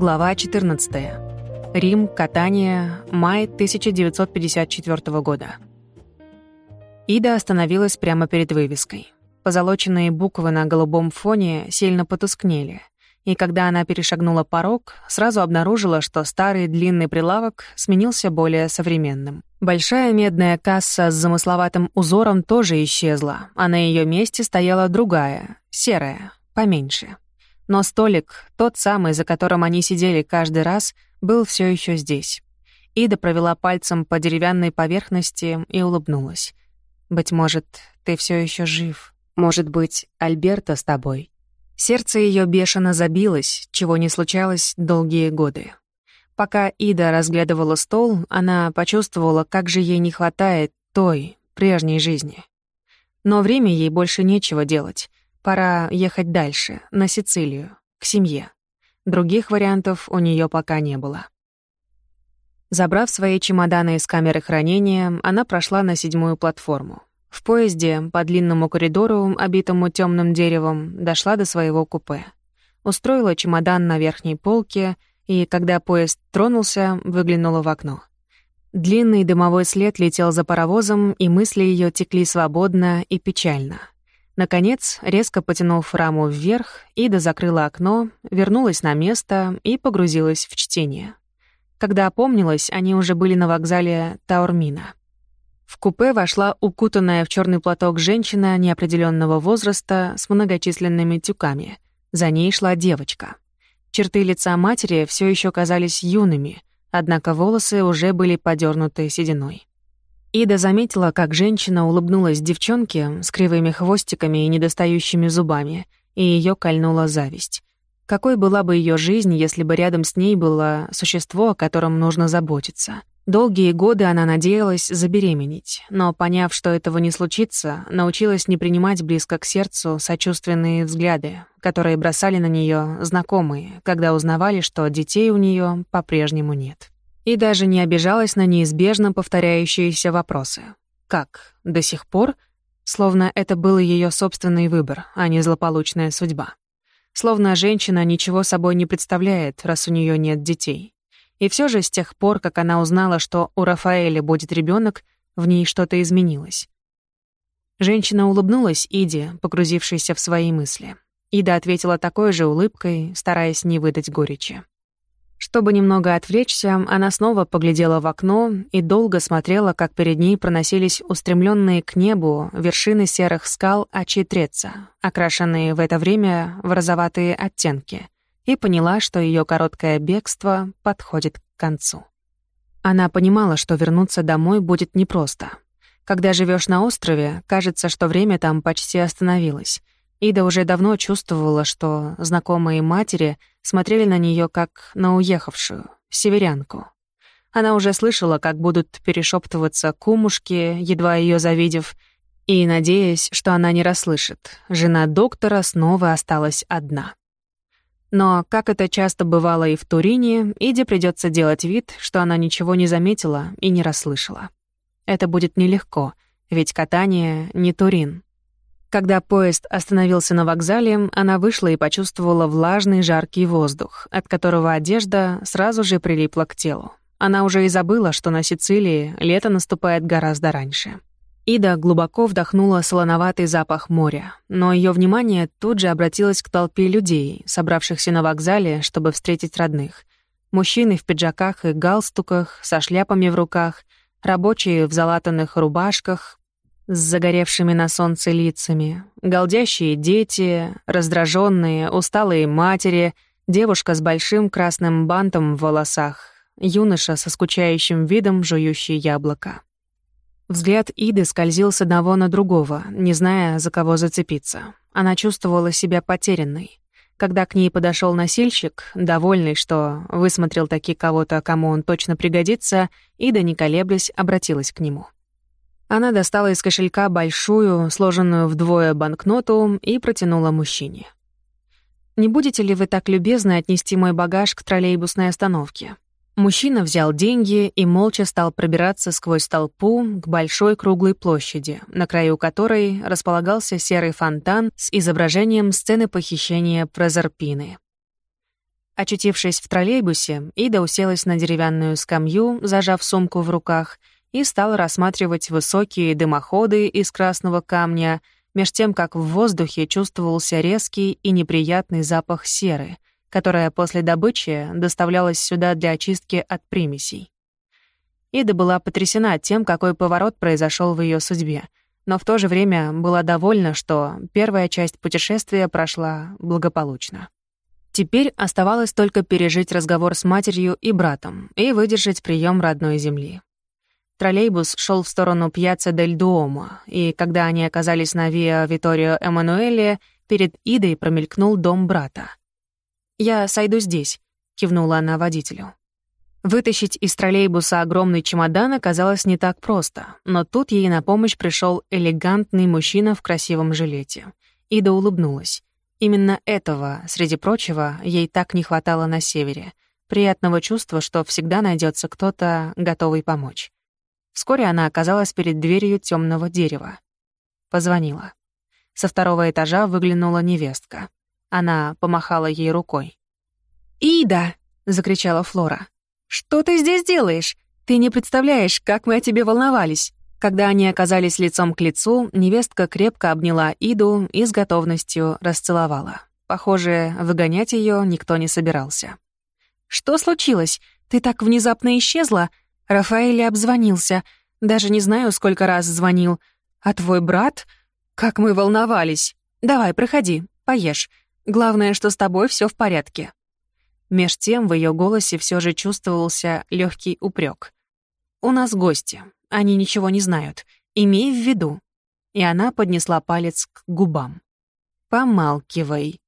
Глава 14. Рим, катание, май 1954 года. Ида остановилась прямо перед вывеской. Позолоченные буквы на голубом фоне сильно потускнели, и когда она перешагнула порог, сразу обнаружила, что старый длинный прилавок сменился более современным. Большая медная касса с замысловатым узором тоже исчезла, а на ее месте стояла другая, серая, поменьше. Но столик, тот самый, за которым они сидели каждый раз, был все еще здесь. Ида провела пальцем по деревянной поверхности и улыбнулась. «Быть может, ты все еще жив. Может быть, Альберта с тобой». Сердце ее бешено забилось, чего не случалось долгие годы. Пока Ида разглядывала стол, она почувствовала, как же ей не хватает той, прежней жизни. Но время ей больше нечего делать. Пора ехать дальше, на Сицилию, к семье. Других вариантов у нее пока не было. Забрав свои чемоданы из камеры хранения, она прошла на седьмую платформу. В поезде по длинному коридору, обитому темным деревом, дошла до своего купе. Устроила чемодан на верхней полке и, когда поезд тронулся, выглянула в окно. Длинный дымовой след летел за паровозом, и мысли ее текли свободно и печально. Наконец, резко потянув раму вверх, Ида закрыла окно, вернулась на место и погрузилась в чтение. Когда опомнилась, они уже были на вокзале Таурмина. В купе вошла укутанная в черный платок женщина неопределенного возраста с многочисленными тюками. За ней шла девочка. Черты лица матери все еще казались юными, однако волосы уже были подернуты сединой. Ида заметила, как женщина улыбнулась девчонке с кривыми хвостиками и недостающими зубами, и ее кольнула зависть. Какой была бы ее жизнь, если бы рядом с ней было существо, о котором нужно заботиться? Долгие годы она надеялась забеременеть, но, поняв, что этого не случится, научилась не принимать близко к сердцу сочувственные взгляды, которые бросали на нее знакомые, когда узнавали, что детей у нее по-прежнему нет и даже не обижалась на неизбежно повторяющиеся вопросы. Как? До сих пор? Словно это был ее собственный выбор, а не злополучная судьба. Словно женщина ничего собой не представляет, раз у нее нет детей. И все же с тех пор, как она узнала, что у Рафаэля будет ребенок, в ней что-то изменилось. Женщина улыбнулась Иде, погрузившейся в свои мысли. Ида ответила такой же улыбкой, стараясь не выдать горечи. Чтобы немного отвлечься, она снова поглядела в окно и долго смотрела, как перед ней проносились устремленные к небу вершины серых скал Ачитреца, окрашенные в это время в розоватые оттенки, и поняла, что ее короткое бегство подходит к концу. Она понимала, что вернуться домой будет непросто. Когда живешь на острове, кажется, что время там почти остановилось — Ида уже давно чувствовала, что знакомые матери смотрели на нее как на уехавшую, северянку. Она уже слышала, как будут перешептываться кумушки, едва ее завидев, и, надеясь, что она не расслышит, жена доктора снова осталась одна. Но, как это часто бывало и в Турине, Иде придется делать вид, что она ничего не заметила и не расслышала. Это будет нелегко, ведь катание — не Турин. Когда поезд остановился на вокзале, она вышла и почувствовала влажный жаркий воздух, от которого одежда сразу же прилипла к телу. Она уже и забыла, что на Сицилии лето наступает гораздо раньше. Ида глубоко вдохнула солоноватый запах моря, но ее внимание тут же обратилось к толпе людей, собравшихся на вокзале, чтобы встретить родных. Мужчины в пиджаках и галстуках, со шляпами в руках, рабочие в залатанных рубашках, с загоревшими на солнце лицами, голдящие дети, раздраженные, усталые матери, девушка с большим красным бантом в волосах, юноша со скучающим видом, жующий яблоко. Взгляд Иды скользил с одного на другого, не зная, за кого зацепиться. Она чувствовала себя потерянной. Когда к ней подошел носильщик, довольный, что высмотрел таки кого-то, кому он точно пригодится, Ида, не колеблясь, обратилась к нему. Она достала из кошелька большую, сложенную вдвое банкноту и протянула мужчине. «Не будете ли вы так любезны отнести мой багаж к троллейбусной остановке?» Мужчина взял деньги и молча стал пробираться сквозь толпу к большой круглой площади, на краю которой располагался серый фонтан с изображением сцены похищения Прозерпины. Очутившись в троллейбусе, Ида уселась на деревянную скамью, зажав сумку в руках, и стала рассматривать высокие дымоходы из красного камня, меж тем, как в воздухе чувствовался резкий и неприятный запах серы, которая после добычи доставлялась сюда для очистки от примесей. Ида была потрясена тем, какой поворот произошел в ее судьбе, но в то же время была довольна, что первая часть путешествия прошла благополучно. Теперь оставалось только пережить разговор с матерью и братом и выдержать прием родной земли. Троллейбус шел в сторону Пьяцца дель Дуомо, и когда они оказались на Виа Виторио Эммануэле, перед Идой промелькнул дом брата. «Я сойду здесь», — кивнула она водителю. Вытащить из троллейбуса огромный чемодан оказалось не так просто, но тут ей на помощь пришел элегантный мужчина в красивом жилете. Ида улыбнулась. Именно этого, среди прочего, ей так не хватало на севере. Приятного чувства, что всегда найдется кто-то, готовый помочь. Вскоре она оказалась перед дверью темного дерева. Позвонила. Со второго этажа выглянула невестка. Она помахала ей рукой. «Ида!» — закричала Флора. «Что ты здесь делаешь? Ты не представляешь, как мы о тебе волновались!» Когда они оказались лицом к лицу, невестка крепко обняла Иду и с готовностью расцеловала. Похоже, выгонять ее никто не собирался. «Что случилось? Ты так внезапно исчезла?» Рафаэль обзвонился. Даже не знаю, сколько раз звонил. «А твой брат? Как мы волновались! Давай, проходи, поешь. Главное, что с тобой все в порядке». Меж тем в ее голосе все же чувствовался легкий упрек. «У нас гости. Они ничего не знают. Имей в виду». И она поднесла палец к губам. «Помалкивай».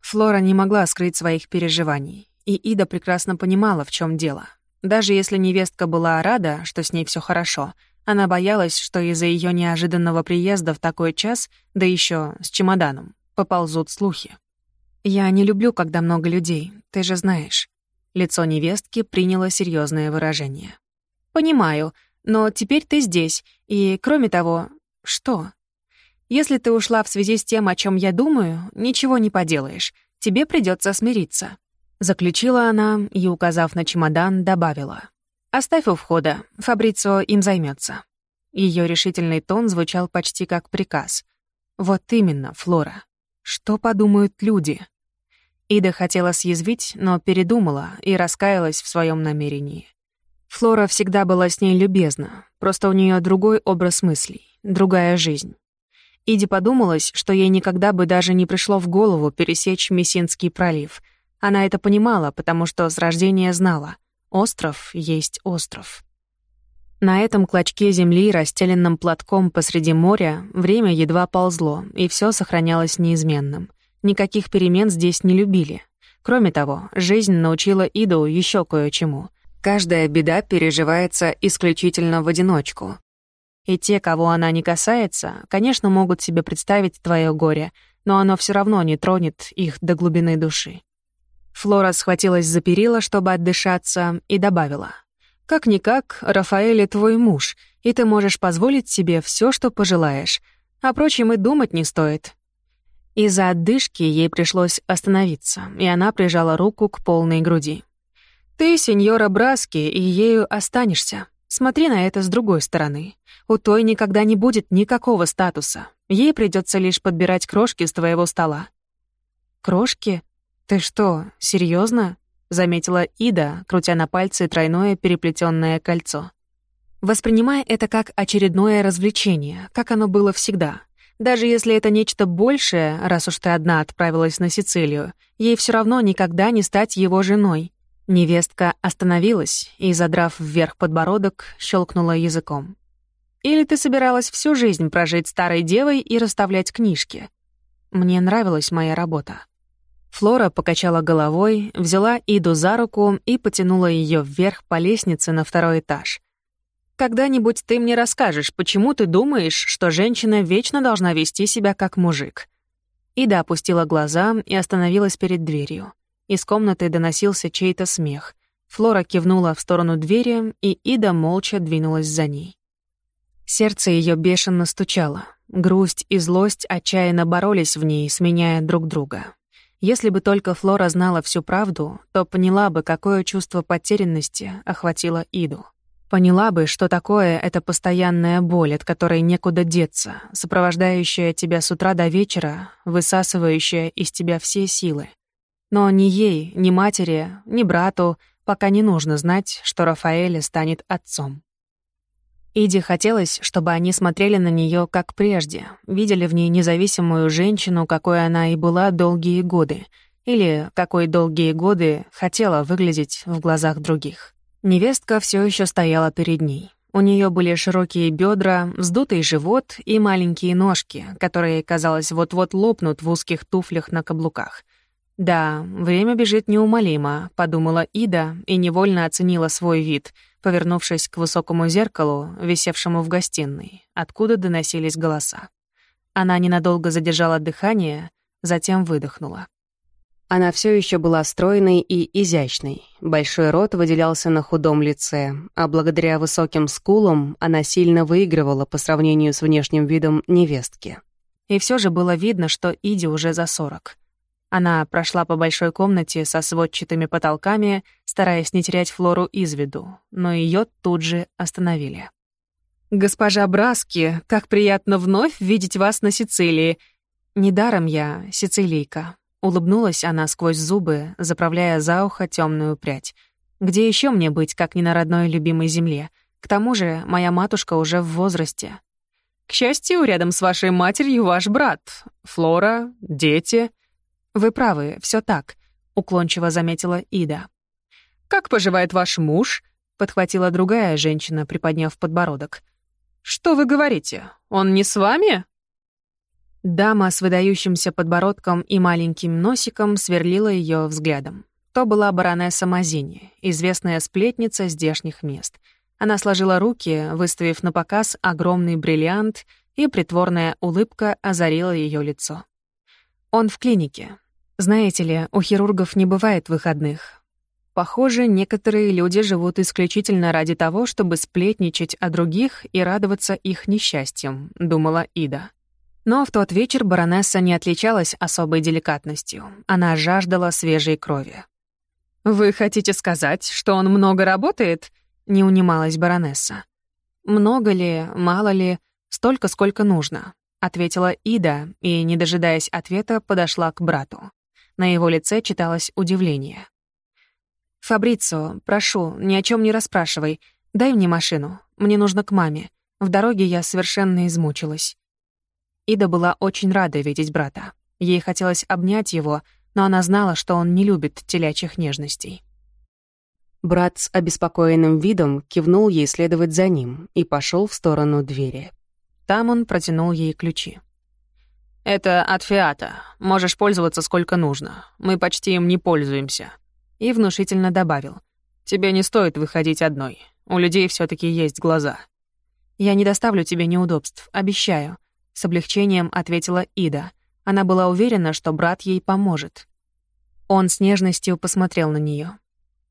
Флора не могла скрыть своих переживаний, и Ида прекрасно понимала, в чем дело. Даже если невестка была рада, что с ней все хорошо, она боялась, что из-за ее неожиданного приезда в такой час, да еще с чемоданом, поползут слухи. «Я не люблю, когда много людей, ты же знаешь». Лицо невестки приняло серьезное выражение. «Понимаю, но теперь ты здесь, и, кроме того, что? Если ты ушла в связи с тем, о чем я думаю, ничего не поделаешь. Тебе придется смириться». Заключила она и, указав на чемодан, добавила. «Оставь у входа, Фабрицио им займется. Ее решительный тон звучал почти как приказ. «Вот именно, Флора. Что подумают люди?» Ида хотела съязвить, но передумала и раскаялась в своем намерении. Флора всегда была с ней любезна, просто у нее другой образ мыслей, другая жизнь. Иди подумалось, что ей никогда бы даже не пришло в голову пересечь Мессинский пролив. Она это понимала, потому что с рождения знала — остров есть остров. На этом клочке земли, расстеленном платком посреди моря, время едва ползло, и все сохранялось неизменным. Никаких перемен здесь не любили. Кроме того, жизнь научила Иду еще кое-чему. Каждая беда переживается исключительно в одиночку. И те, кого она не касается, конечно, могут себе представить твое горе, но оно все равно не тронет их до глубины души. Флора схватилась за перила, чтобы отдышаться, и добавила. «Как-никак, Рафаэль твой муж, и ты можешь позволить себе все, что пожелаешь. О прочем и думать не стоит». Из-за отдышки ей пришлось остановиться, и она прижала руку к полной груди. Ты, сеньора Браски, и ею останешься. Смотри на это с другой стороны. У той никогда не будет никакого статуса. Ей придется лишь подбирать крошки с твоего стола. Крошки? Ты что, серьезно? заметила Ида, крутя на пальце тройное переплетенное кольцо. Воспринимая это как очередное развлечение, как оно было всегда. Даже если это нечто большее, раз уж ты одна отправилась на Сицилию, ей все равно никогда не стать его женой. Невестка остановилась и, задрав вверх подбородок, щелкнула языком. «Или ты собиралась всю жизнь прожить старой девой и расставлять книжки?» Мне нравилась моя работа. Флора покачала головой, взяла Иду за руку и потянула ее вверх по лестнице на второй этаж. «Когда-нибудь ты мне расскажешь, почему ты думаешь, что женщина вечно должна вести себя как мужик?» Ида опустила глаза и остановилась перед дверью. Из комнаты доносился чей-то смех. Флора кивнула в сторону двери, и Ида молча двинулась за ней. Сердце ее бешено стучало. Грусть и злость отчаянно боролись в ней, сменяя друг друга. Если бы только Флора знала всю правду, то поняла бы, какое чувство потерянности охватило Иду. Поняла бы, что такое это постоянная боль, от которой некуда деться, сопровождающая тебя с утра до вечера, высасывающая из тебя все силы. Но ни ей, ни матери, ни брату пока не нужно знать, что Рафаэль станет отцом. Иди хотелось, чтобы они смотрели на нее как прежде, видели в ней независимую женщину, какой она и была долгие годы, или какой долгие годы хотела выглядеть в глазах других. Невестка все еще стояла перед ней. У нее были широкие бедра, вздутый живот и маленькие ножки, которые, казалось, вот-вот лопнут в узких туфлях на каблуках. «Да, время бежит неумолимо», — подумала Ида и невольно оценила свой вид, повернувшись к высокому зеркалу, висевшему в гостиной, откуда доносились голоса. Она ненадолго задержала дыхание, затем выдохнула. Она все еще была стройной и изящной. Большой рот выделялся на худом лице, а благодаря высоким скулам она сильно выигрывала по сравнению с внешним видом невестки. И все же было видно, что Иди уже за сорок. Она прошла по большой комнате со сводчатыми потолками, стараясь не терять Флору из виду, но ее тут же остановили. «Госпожа Браски, как приятно вновь видеть вас на Сицилии. Недаром я сицилийка», Улыбнулась она сквозь зубы, заправляя за ухо темную прядь. «Где еще мне быть, как не на родной любимой земле? К тому же моя матушка уже в возрасте». «К счастью, рядом с вашей матерью ваш брат. Флора, дети». «Вы правы, все так», — уклончиво заметила Ида. «Как поживает ваш муж?» — подхватила другая женщина, приподняв подбородок. «Что вы говорите? Он не с вами?» Дама с выдающимся подбородком и маленьким носиком сверлила ее взглядом. То была баронесса Мазини, известная сплетница здешних мест. Она сложила руки, выставив на показ огромный бриллиант, и притворная улыбка озарила ее лицо. Он в клинике. Знаете ли, у хирургов не бывает выходных. Похоже, некоторые люди живут исключительно ради того, чтобы сплетничать о других и радоваться их несчастьям, думала Ида. Но в тот вечер баронесса не отличалась особой деликатностью. Она жаждала свежей крови. «Вы хотите сказать, что он много работает?» — не унималась баронесса. «Много ли, мало ли, столько, сколько нужно», — ответила Ида и, не дожидаясь ответа, подошла к брату. На его лице читалось удивление. «Фабрицо, прошу, ни о чем не расспрашивай. Дай мне машину. Мне нужно к маме. В дороге я совершенно измучилась». Ида была очень рада видеть брата. Ей хотелось обнять его, но она знала, что он не любит телячьих нежностей. Брат с обеспокоенным видом кивнул ей следовать за ним и пошел в сторону двери. Там он протянул ей ключи. «Это от Фиата. Можешь пользоваться сколько нужно. Мы почти им не пользуемся». И внушительно добавил. «Тебе не стоит выходить одной. У людей все таки есть глаза». «Я не доставлю тебе неудобств, обещаю. С облегчением ответила Ида. Она была уверена, что брат ей поможет. Он с нежностью посмотрел на нее.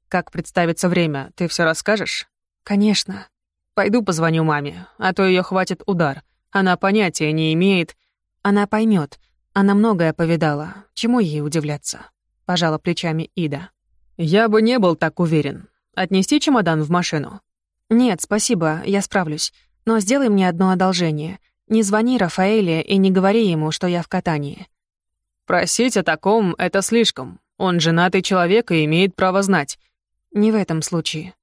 «Как представится время, ты все расскажешь?» «Конечно». «Пойду позвоню маме, а то ее хватит удар. Она понятия не имеет». «Она поймет. Она многое повидала. Чему ей удивляться?» — пожала плечами Ида. «Я бы не был так уверен. Отнести чемодан в машину?» «Нет, спасибо, я справлюсь. Но сделай мне одно одолжение. Не звони Рафаэле и не говори ему, что я в катании». «Просить о таком — это слишком. Он женатый человек и имеет право знать». «Не в этом случае».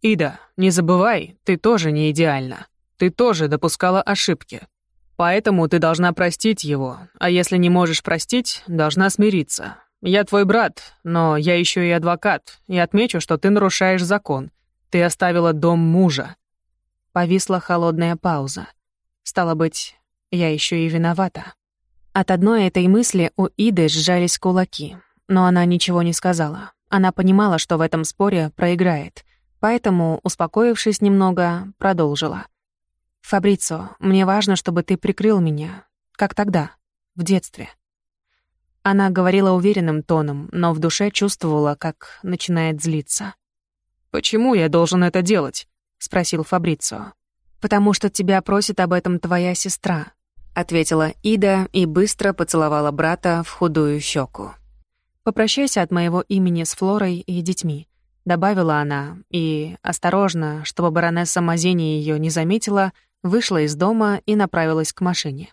«Ида, не забывай, ты тоже не идеальна. Ты тоже допускала ошибки. Поэтому ты должна простить его, а если не можешь простить, должна смириться. Я твой брат, но я еще и адвокат, и отмечу, что ты нарушаешь закон. Ты оставила дом мужа». Повисла холодная пауза. Стало быть, я еще и виновата. От одной этой мысли у Иды сжались кулаки, но она ничего не сказала. Она понимала, что в этом споре проиграет, поэтому, успокоившись немного, продолжила. «Фабрицо, мне важно, чтобы ты прикрыл меня, как тогда, в детстве». Она говорила уверенным тоном, но в душе чувствовала, как начинает злиться. «Почему я должен это делать?» — спросил Фабрицо потому что тебя просит об этом твоя сестра», — ответила Ида и быстро поцеловала брата в худую щеку. «Попрощайся от моего имени с Флорой и детьми», — добавила она, и, осторожно, чтобы баронесса Мазини ее не заметила, вышла из дома и направилась к машине.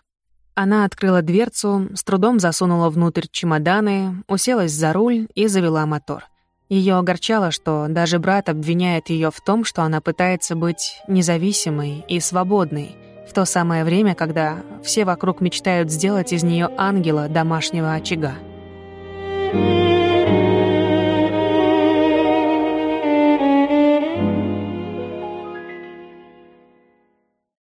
Она открыла дверцу, с трудом засунула внутрь чемоданы, уселась за руль и завела мотор. Ее огорчало, что даже брат обвиняет ее в том, что она пытается быть независимой и свободной, в то самое время, когда все вокруг мечтают сделать из нее ангела домашнего очага.